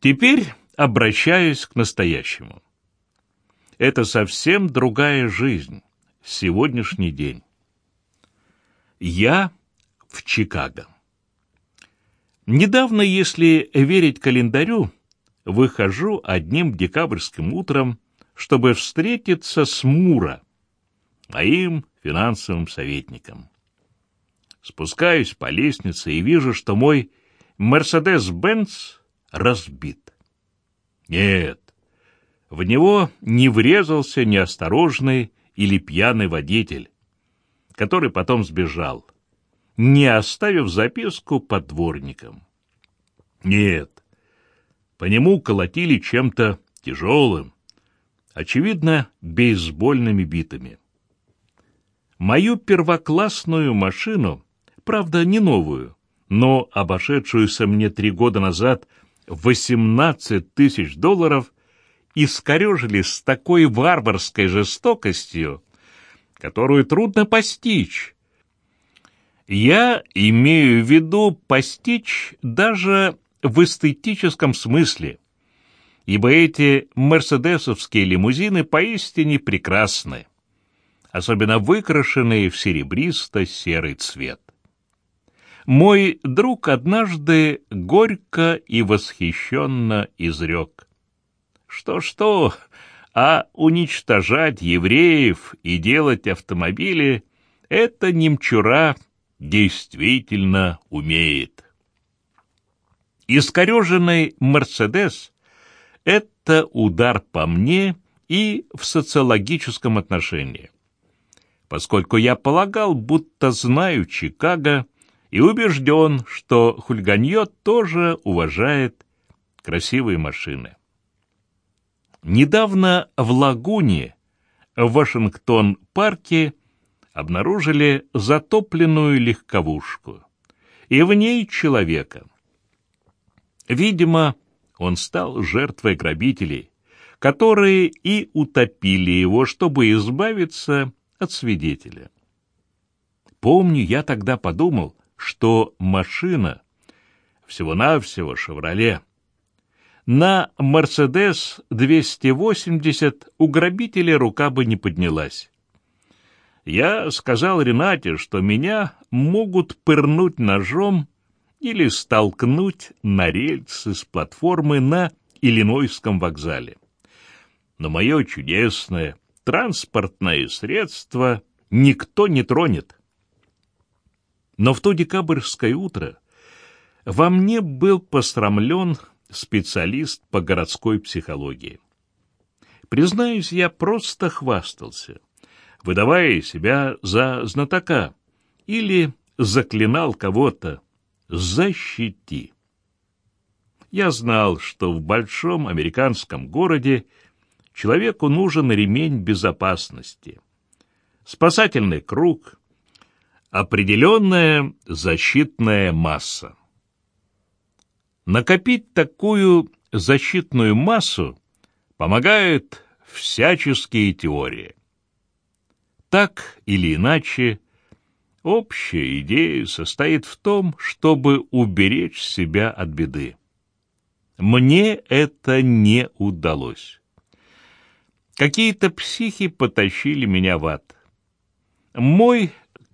Теперь обращаюсь к настоящему. Это совсем другая жизнь, сегодняшний день. Я в Чикаго. Недавно, если верить календарю, выхожу одним декабрьским утром, чтобы встретиться с Мура, моим финансовым советником. Спускаюсь по лестнице и вижу, что мой Мерседес-Бенц разбит. Нет, в него не врезался неосторожный или пьяный водитель, который потом сбежал, не оставив записку под дворником. Нет, по нему колотили чем-то тяжелым, очевидно, бейсбольными битами. Мою первоклассную машину, правда, не новую, но обошедшуюся мне три года назад 18 тысяч долларов, искорежили с такой варварской жестокостью, которую трудно постичь. Я имею в виду постичь даже в эстетическом смысле, ибо эти мерседесовские лимузины поистине прекрасны, особенно выкрашенные в серебристо-серый цвет. Мой друг однажды горько и восхищенно изрек. Что-что, а уничтожать евреев и делать автомобили — это немчура действительно умеет. Искореженный «Мерседес» — это удар по мне и в социологическом отношении. Поскольку я полагал, будто знаю Чикаго и убежден, что хульганье тоже уважает красивые машины. Недавно в Лагуне, в Вашингтон-парке, обнаружили затопленную легковушку, и в ней человека. Видимо, он стал жертвой грабителей, которые и утопили его, чтобы избавиться от свидетеля. Помню, я тогда подумал, что машина всего-навсего «Шевроле». На «Мерседес 280» у грабителя рука бы не поднялась. Я сказал Ренате, что меня могут пырнуть ножом или столкнуть на рельсы с платформы на Иллинойском вокзале. Но мое чудесное транспортное средство никто не тронет. Но в то декабрьское утро во мне был пострамлен специалист по городской психологии. Признаюсь, я просто хвастался, выдавая себя за знатока или заклинал кого-то, защити. Я знал, что в большом американском городе человеку нужен ремень безопасности, спасательный круг, определенная защитная масса. Накопить такую защитную массу помогают всяческие теории. Так или иначе, Общая идея состоит в том, чтобы уберечь себя от беды. Мне это не удалось. Какие-то психи потащили меня в ад. Мой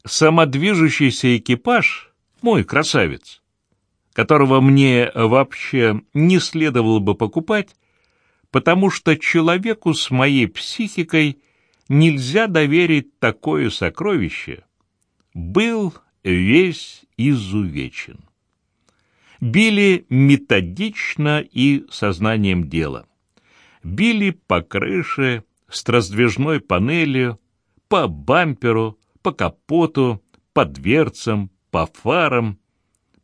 самодвижущийся экипаж, мой красавец, которого мне вообще не следовало бы покупать, потому что человеку с моей психикой нельзя доверить такое сокровище, был весь изувечен. Били методично и сознанием дела. Били по крыше, с раздвижной панелью, по бамперу, по капоту, по дверцам, по фарам,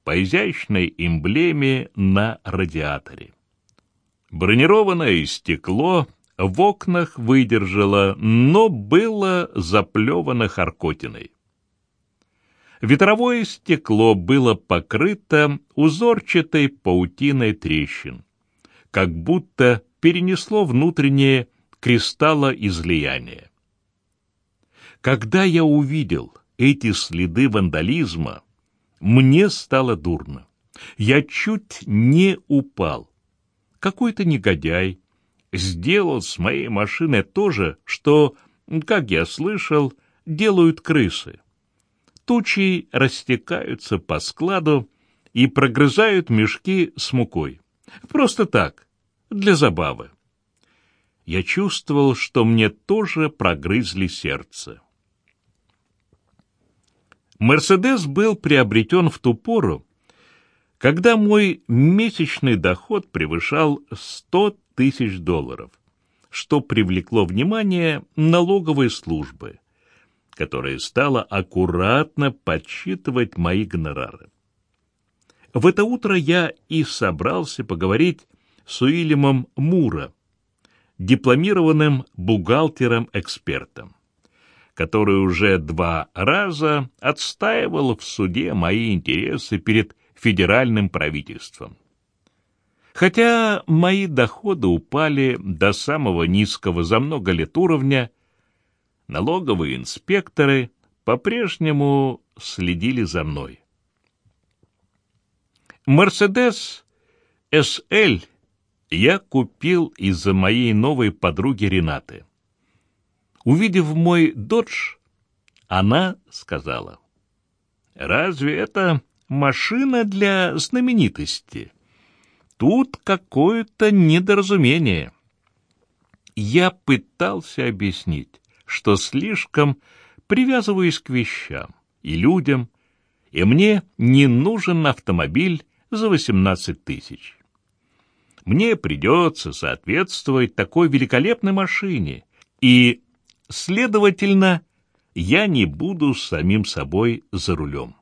по изящной эмблеме на радиаторе. Бронированное стекло в окнах выдержало, но было заплевано харкотиной. Ветровое стекло было покрыто узорчатой паутиной трещин, как будто перенесло внутреннее кристаллоизлияние. Когда я увидел эти следы вандализма, мне стало дурно. Я чуть не упал. какой-то негодяй сделал с моей машиной то же, что, как я слышал, делают крысы. Тучи растекаются по складу и прогрызают мешки с мукой. Просто так, для забавы. Я чувствовал, что мне тоже прогрызли сердце. «Мерседес» был приобретен в ту пору, когда мой месячный доход превышал 100 тысяч долларов, что привлекло внимание налоговой службы, которая стала аккуратно подсчитывать мои гонорары. В это утро я и собрался поговорить с Уильямом Мура, дипломированным бухгалтером-экспертом, который уже два раза отстаивал в суде мои интересы перед федеральным правительством. Хотя мои доходы упали до самого низкого за много лет уровня, налоговые инспекторы по-прежнему следили за мной. «Мерседес SL я купил из-за моей новой подруги Ренаты. Увидев мой додж, она сказала, «Разве это машина для знаменитости. Тут какое-то недоразумение. Я пытался объяснить, что слишком привязываюсь к вещам и людям, и мне не нужен автомобиль за 18 тысяч. Мне придется соответствовать такой великолепной машине, и, следовательно, я не буду самим собой за рулем.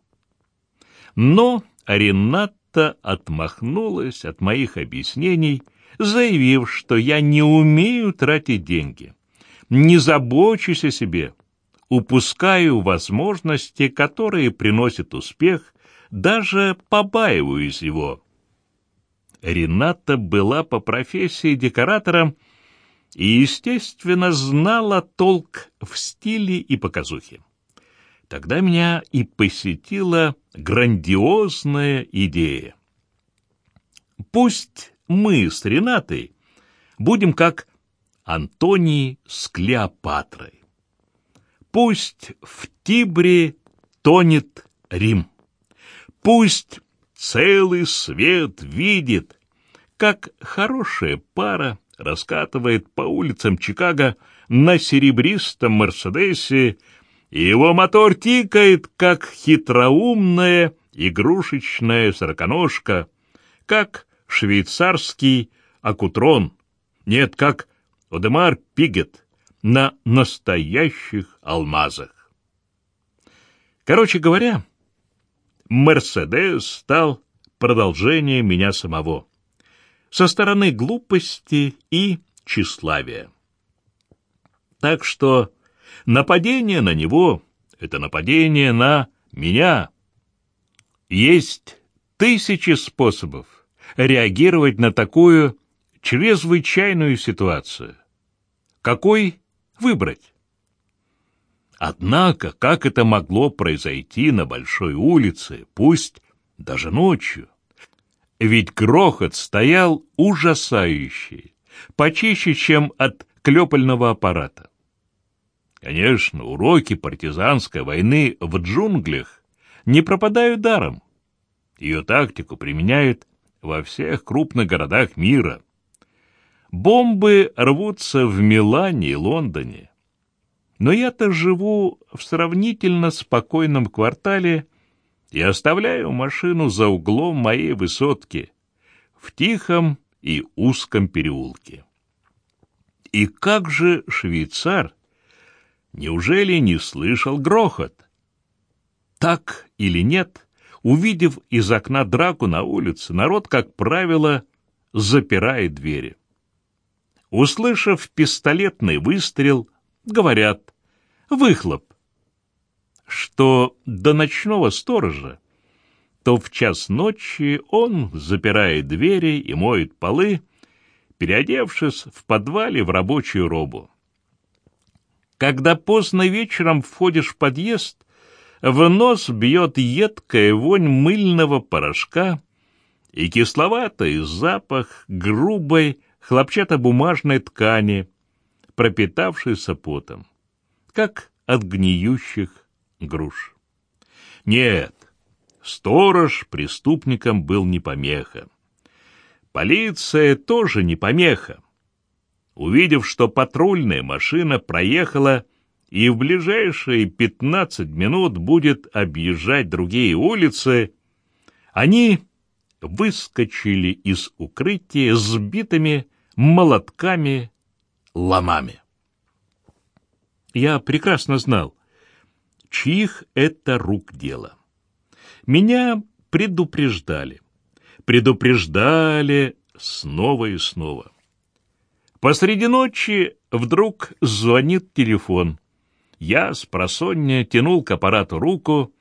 Но Ренатта отмахнулась от моих объяснений, заявив, что я не умею тратить деньги, не забочусь о себе, упускаю возможности, которые приносят успех, даже побаиваюсь его. Рената была по профессии декоратором и, естественно, знала толк в стиле и показухе. Тогда меня и посетила грандиозная идея. Пусть мы с Ренатой будем как Антоний с Клеопатрой. Пусть в Тибре тонет Рим. Пусть целый свет видит, как хорошая пара раскатывает по улицам Чикаго на серебристом Мерседесе и его мотор тикает, как хитроумная игрушечная сороконожка, как швейцарский акутрон, нет, как Одемар Пигет на настоящих алмазах. Короче говоря, Мерседес стал продолжением меня самого, со стороны глупости и тщеславия. Так что Нападение на него — это нападение на меня. Есть тысячи способов реагировать на такую чрезвычайную ситуацию. Какой выбрать? Однако, как это могло произойти на большой улице, пусть даже ночью? Ведь грохот стоял ужасающий, почище, чем от клепального аппарата. Конечно, уроки партизанской войны в джунглях не пропадают даром. Ее тактику применяют во всех крупных городах мира. Бомбы рвутся в Милане и Лондоне. Но я-то живу в сравнительно спокойном квартале и оставляю машину за углом моей высотки в тихом и узком переулке. И как же швейцар Неужели не слышал грохот? Так или нет, увидев из окна драку на улице, народ, как правило, запирает двери. Услышав пистолетный выстрел, говорят «выхлоп», что до ночного сторожа, то в час ночи он запирает двери и моет полы, переодевшись в подвале в рабочую робу. Когда поздно вечером входишь в подъезд, в нос бьет едкая вонь мыльного порошка и кисловатый запах грубой хлопчатобумажной ткани, пропитавшейся потом, как от гниющих груш. Нет, сторож преступникам был не помеха. Полиция тоже не помеха. Увидев, что патрульная машина проехала и в ближайшие пятнадцать минут будет объезжать другие улицы, они выскочили из укрытия с битыми молотками, ломами. Я прекрасно знал, чьих это рук дело. Меня предупреждали, предупреждали снова и снова. Посреди ночи вдруг звонит телефон. Я с просонья тянул к аппарату руку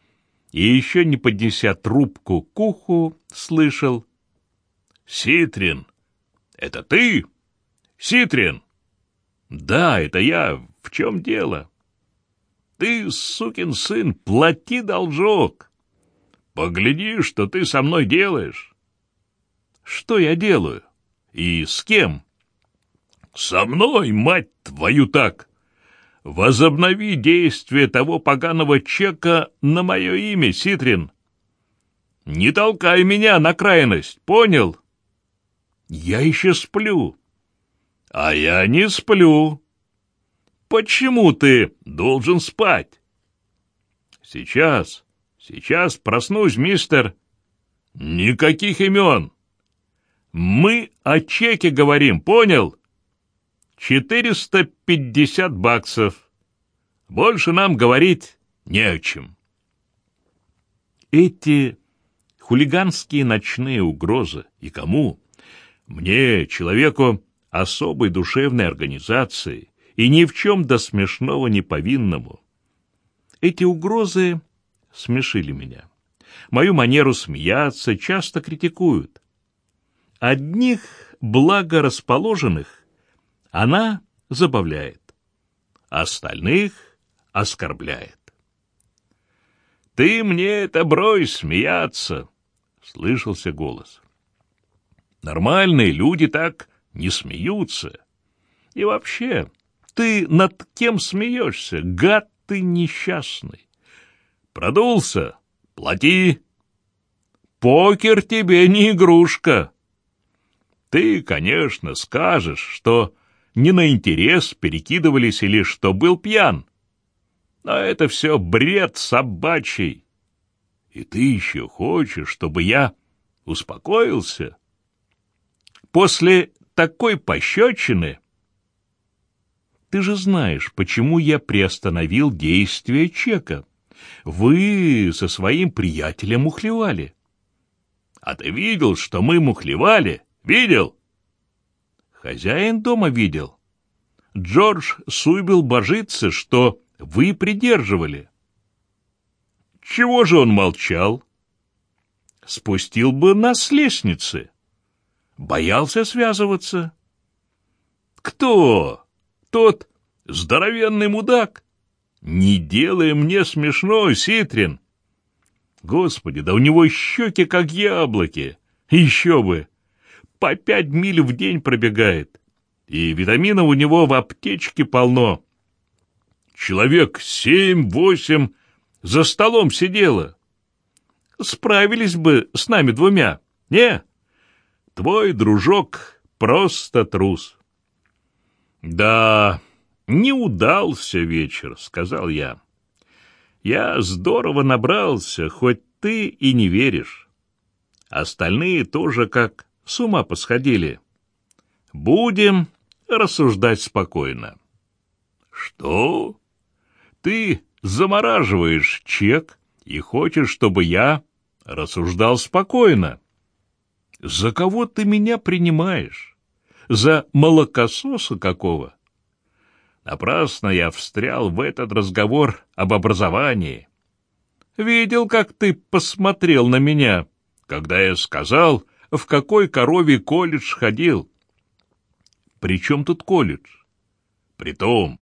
и, еще не поднеся трубку к уху, слышал. «Ситрин, это ты? Ситрин?» «Да, это я. В чем дело?» «Ты, сукин сын, плати должок. Погляди, что ты со мной делаешь». «Что я делаю? И с кем?» «Со мной, мать твою, так!» возобнови действие того поганого чека на мое имя, Ситрин. Не толкай меня на крайность, понял? Я еще сплю. А я не сплю. Почему ты должен спать? Сейчас, сейчас проснусь, мистер. Никаких имен. Мы о чеке говорим, понял? Четыреста пятьдесят баксов. Больше нам говорить не о чем. Эти хулиганские ночные угрозы и кому? Мне, человеку особой душевной организации и ни в чем до смешного не повинному. Эти угрозы смешили меня. Мою манеру смеяться часто критикуют. Одних благорасположенных она забавляет, остальных оскорбляет. «Ты мне это брось смеяться!» — слышался голос. «Нормальные люди так не смеются. И вообще, ты над кем смеешься, гад ты несчастный? Продулся? Плати! Покер тебе не игрушка!» Ты, конечно, скажешь, что не на интерес перекидывались или что был пьян. Но это все бред собачий. И ты еще хочешь, чтобы я успокоился? После такой пощечины... Ты же знаешь, почему я приостановил действие чека. Вы со своим приятелем мухлевали. А ты видел, что мы мухлевали? Видел? Хозяин дома видел. Джордж Суйбел божится, что вы придерживали. Чего же он молчал? Спустил бы нас с лестницы. Боялся связываться. Кто? Тот здоровенный мудак? Не делай мне смешно, Ситрин. Господи, да у него щеки как яблоки. Еще бы по пять миль в день пробегает. И витаминов у него в аптечке полно. Человек семь-восемь за столом сидело. Справились бы с нами двумя. Не, твой дружок просто трус. Да, не удался вечер, сказал я. Я здорово набрался, хоть ты и не веришь. Остальные тоже как с ума посходили. Будем рассуждать спокойно. Что? Ты замораживаешь чек и хочешь, чтобы я рассуждал спокойно? За кого ты меня принимаешь? За молокососа какого? Напрасно я встрял в этот разговор об образовании. Видел, как ты посмотрел на меня, когда я сказал, в какой корове колледж ходил. При чем тут колледж? Притом,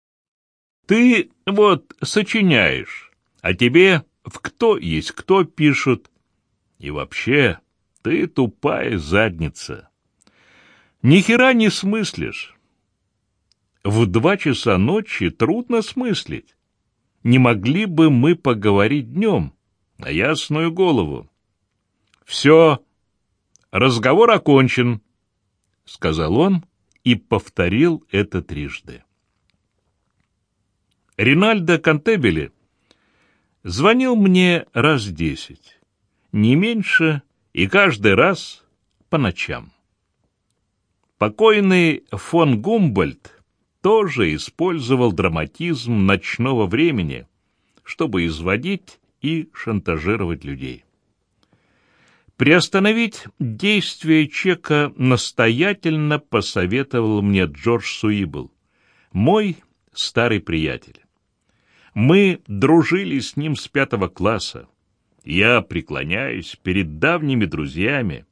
ты вот сочиняешь, а тебе в кто есть кто пишут. И вообще, Ты тупая задница. Ни хера не смыслишь. В два часа ночи трудно смыслить. Не могли бы мы поговорить днем, на ясную голову? Все, разговор окончен, — сказал он и повторил это трижды. Ринальдо Кантебели звонил мне раз десять, не меньше, и каждый раз по ночам. Покойный фон Гумбольд тоже использовал драматизм ночного времени, чтобы изводить и шантажировать людей. Приостановить действие чека настоятельно посоветовал мне Джордж Суибл, мой старый приятель. Мы дружили с ним с пятого класса. Я преклоняюсь перед давними друзьями,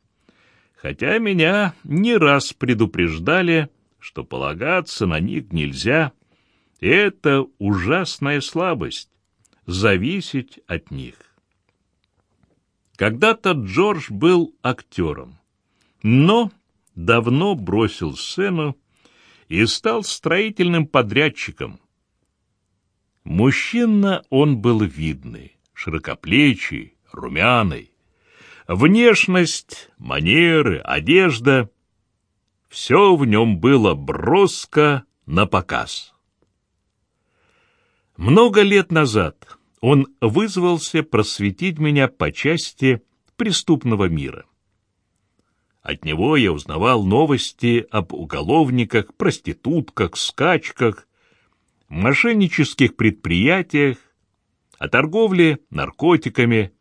хотя меня не раз предупреждали, что полагаться на них нельзя. Это ужасная слабость — зависеть от них. Когда-то Джордж был актером, но давно бросил сцену и стал строительным подрядчиком. Мужчина он был видный, широкоплечий, румяный. Внешность, манеры, одежда — все в нем было броско на показ. Много лет назад он вызвался просветить меня по части преступного мира. От него я узнавал новости об уголовниках, проститутках, скачках, мошеннических предприятиях, о торговле наркотиками,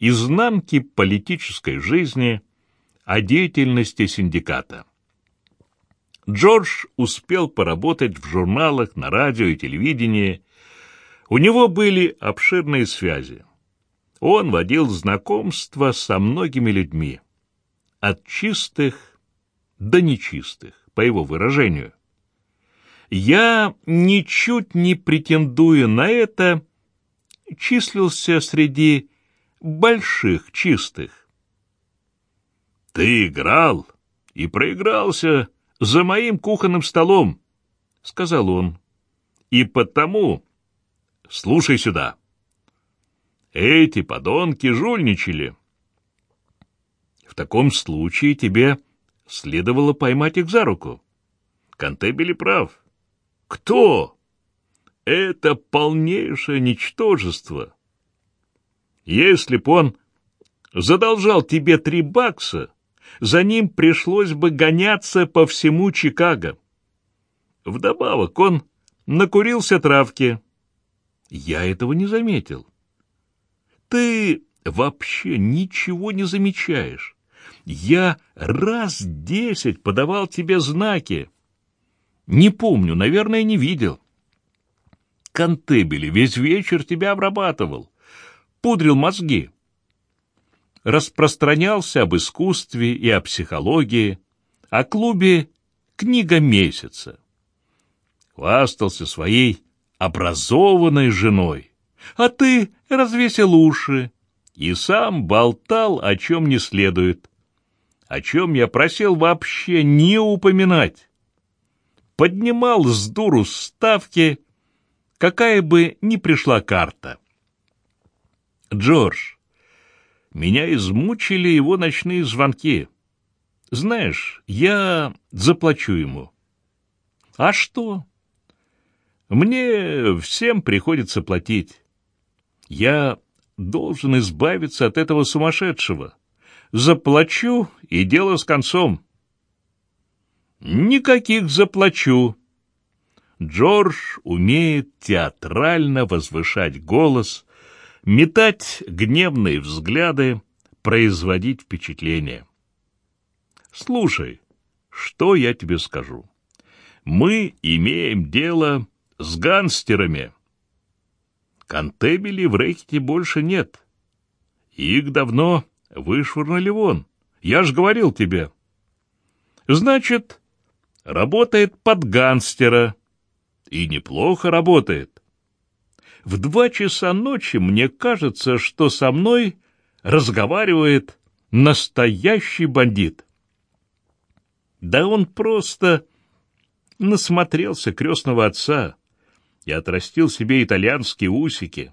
изнанке политической жизни, о деятельности синдиката. Джордж успел поработать в журналах, на радио и телевидении, у него были обширные связи. Он водил знакомства со многими людьми, от чистых до нечистых, по его выражению. Я, ничуть не претендую на это, числился среди больших чистых. «Ты играл и проигрался за моим кухонным столом», — сказал он. «И потому Слушай сюда. Эти подонки жульничали. В таком случае тебе следовало поймать их за руку. Кантебели прав. Кто? Это полнейшее ничтожество. Если б он задолжал тебе три бакса, за ним пришлось бы гоняться по всему Чикаго. Вдобавок он накурился травки, я этого не заметил. Ты вообще ничего не замечаешь. Я раз десять подавал тебе знаки. Не помню, наверное, не видел. Кантебели весь вечер тебя обрабатывал, пудрил мозги. Распространялся об искусстве и о психологии, о клубе «Книга месяца». Хвастался своей образованной женой, а ты развесил уши и сам болтал, о чем не следует, о чем я просил вообще не упоминать. Поднимал с дуру ставки, какая бы ни пришла карта. Джордж, меня измучили его ночные звонки. Знаешь, я заплачу ему. А что? Мне всем приходится платить. Я должен избавиться от этого сумасшедшего. Заплачу, и дело с концом. Никаких заплачу. Джордж умеет театрально возвышать голос, метать гневные взгляды, производить впечатление. Слушай, что я тебе скажу? Мы имеем дело с гангстерами. Кантебели в Рейхте больше нет. Их давно вышвырнули вон. Я ж говорил тебе. Значит, работает под гангстера. И неплохо работает. В два часа ночи мне кажется, что со мной разговаривает настоящий бандит. Да он просто насмотрелся крестного отца и отрастил себе итальянские усики.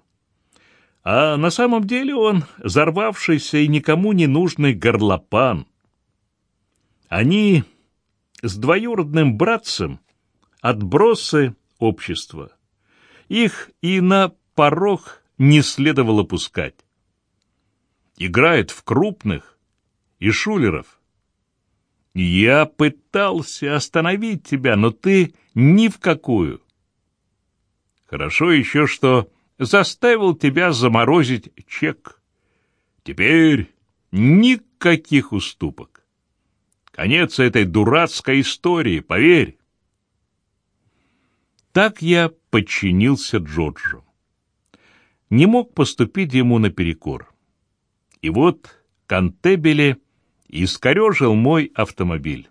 А на самом деле он взорвавшийся и никому не нужный горлопан. Они с двоюродным братцем отбросы общества. Их и на порог не следовало пускать. Играет в крупных и шулеров. Я пытался остановить тебя, но ты ни в какую. Хорошо еще, что заставил тебя заморозить чек. Теперь никаких уступок. Конец этой дурацкой истории, поверь. Так я подчинился Джорджу. Не мог поступить ему наперекор. И вот Кантебеле искорежил мой автомобиль.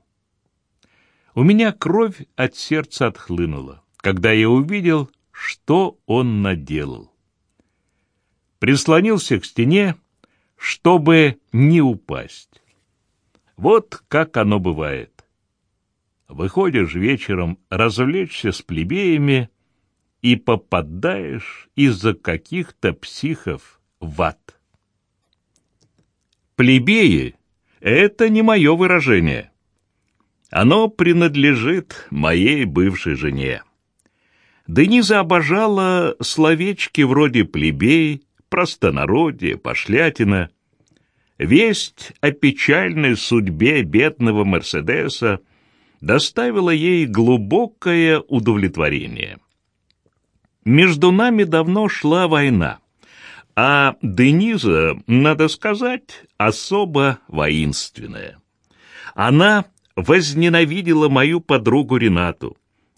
У меня кровь от сердца отхлынула, когда я увидел, что он наделал. Прислонился к стене, чтобы не упасть. Вот как оно бывает. Выходишь вечером развлечься с плебеями и попадаешь из-за каких-то психов в ад. Плебеи — это не мое выражение. Оно принадлежит моей бывшей жене. Дениза обожала словечки вроде «плебей», «простонародье», «пошлятина». Весть о печальной судьбе бедного Мерседеса доставила ей глубокое удовлетворение. Между нами давно шла война, а Дениза, надо сказать, особо воинственная. Она возненавидела мою подругу Ренату,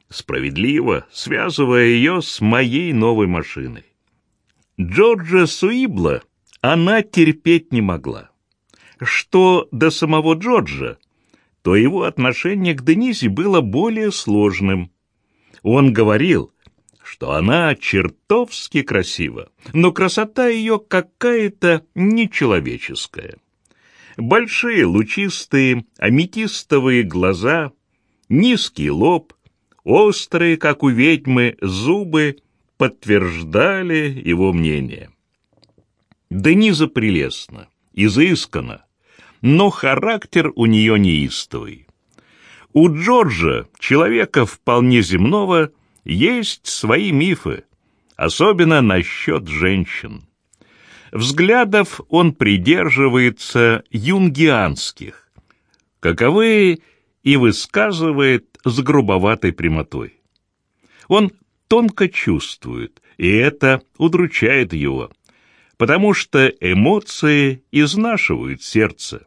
справедливо связывая ее с моей новой машиной. Джорджа Суибла она терпеть не могла. Что до самого Джорджа, то его отношение к Денизе было более сложным. Он говорил, что она чертовски красива, но красота ее какая-то нечеловеческая. Большие лучистые аметистовые глаза, низкий лоб, острые, как у ведьмы, зубы подтверждали его мнение. Дениза прелестна, изысканна, но характер у нее неистовый. У Джорджа, человека вполне земного, есть свои мифы, особенно насчет женщин. Взглядов он придерживается юнгианских, каковые и высказывает с грубоватой прямотой. Он тонко чувствует, и это удручает его, потому что эмоции изнашивают сердце.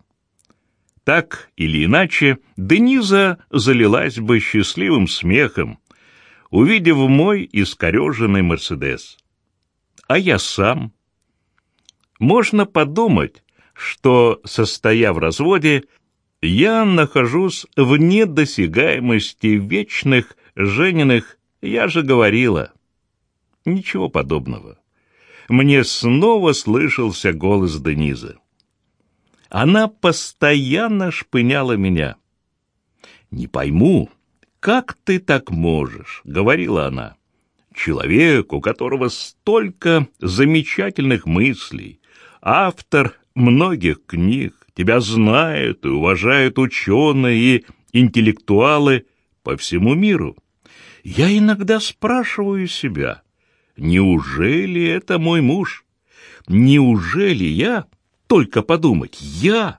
Так или иначе, Дениза залилась бы счастливым смехом, увидев мой искореженный Мерседес. А я сам. Можно подумать, что, состоя в разводе, я нахожусь в недосягаемости вечных жененных, я же говорила. Ничего подобного. Мне снова слышался голос Денизы. Она постоянно шпыняла меня. «Не пойму, как ты так можешь?» — говорила она. «Человек, у которого столько замечательных мыслей, автор многих книг, тебя знают и уважают ученые и интеллектуалы по всему миру. Я иногда спрашиваю себя, неужели это мой муж? Неужели я только подумать, я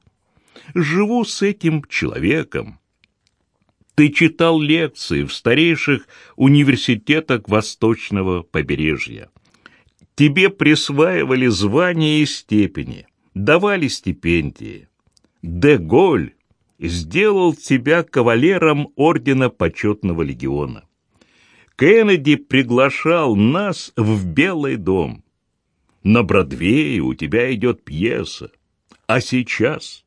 живу с этим человеком. Ты читал лекции в старейших университетах Восточного побережья. Тебе присваивали звания и степени, давали стипендии. Де Голь сделал тебя кавалером Ордена Почетного Легиона. Кеннеди приглашал нас в Белый дом. На Бродвее у тебя идет пьеса. А сейчас?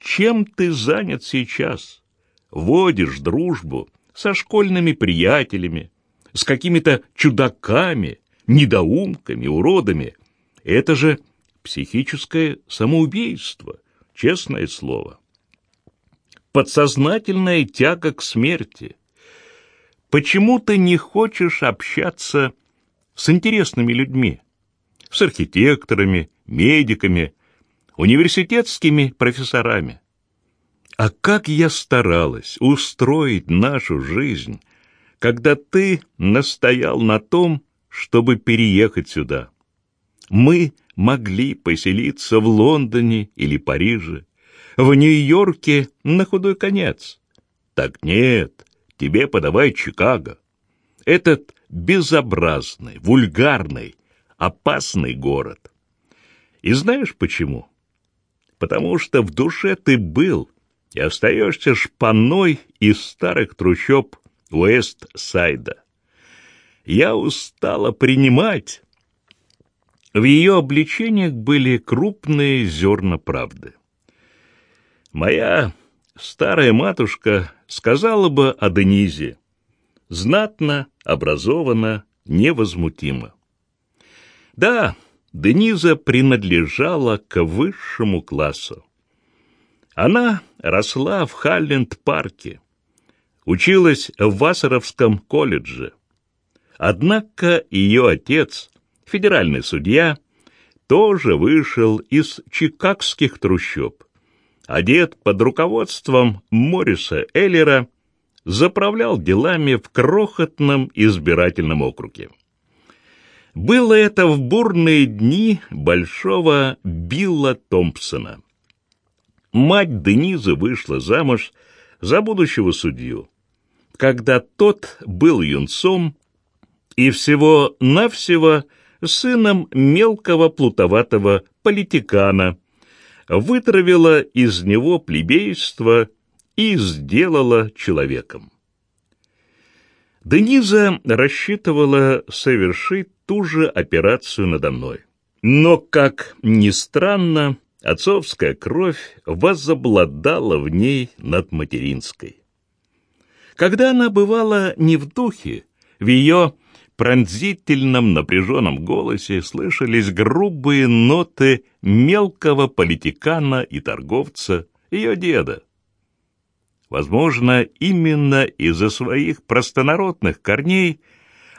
Чем ты занят сейчас? Водишь дружбу со школьными приятелями, с какими-то чудаками, недоумками, уродами. Это же психическое самоубийство. честное слово. Подсознательная тяга к смерти. Почему ты не хочешь общаться с интересными людьми? С архитекторами, медиками, университетскими профессорами. А как я старалась устроить нашу жизнь, когда ты настоял на том, чтобы переехать сюда. Мы могли поселиться в Лондоне или Париже, в Нью-Йорке на худой конец. Так нет, тебе подавай Чикаго. Этот безобразный, вульгарный, опасный город. И знаешь почему? Потому что в душе ты был и остаешься шпаной из старых трущоб Уэст-Сайда. Я устала принимать. В ее обличениях были крупные зерна правды. Моя старая матушка сказала бы о Денизе. Знатно, образованно, невозмутимо. Да, Дениза принадлежала к высшему классу. Она росла в Халленд-парке, училась в Вассеровском колледже. Однако ее отец, федеральный судья, тоже вышел из чикагских трущоб. Одет под руководством Морриса Эллера, заправлял делами в крохотном избирательном округе. Было это в бурные дни большого Билла Томпсона. Мать Денизы вышла замуж за будущего судью когда тот был юнцом и всего-навсего сыном мелкого плутоватого политикана, вытравила из него плебейство и сделала человеком. Дениза рассчитывала совершить ту же операцию надо мной. Но, как ни странно, отцовская кровь возобладала в ней над материнской. Когда она бывала не в духе, в ее пронзительном напряженном голосе слышались грубые ноты мелкого политикана и торговца, ее деда. Возможно, именно из-за своих простонародных корней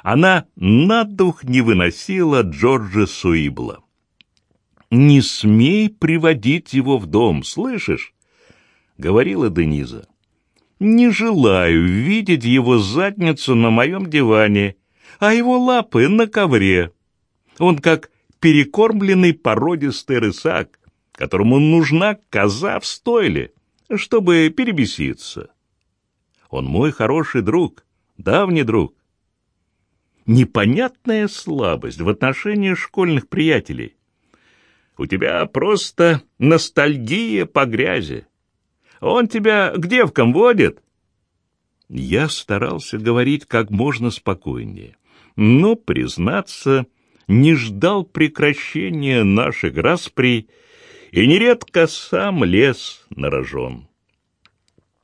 она на дух не выносила Джорджа Суибла. «Не смей приводить его в дом, слышишь?» — говорила Дениза. Не желаю видеть его задницу на моем диване, а его лапы на ковре. Он как перекормленный породистый рысак, которому нужна коза в стойле, чтобы перебеситься. Он мой хороший друг, давний друг. Непонятная слабость в отношении школьных приятелей. У тебя просто ностальгия по грязи. Он тебя к девкам водит?» Я старался говорить как можно спокойнее, но, признаться, не ждал прекращения наших распри и нередко сам лез на рожон.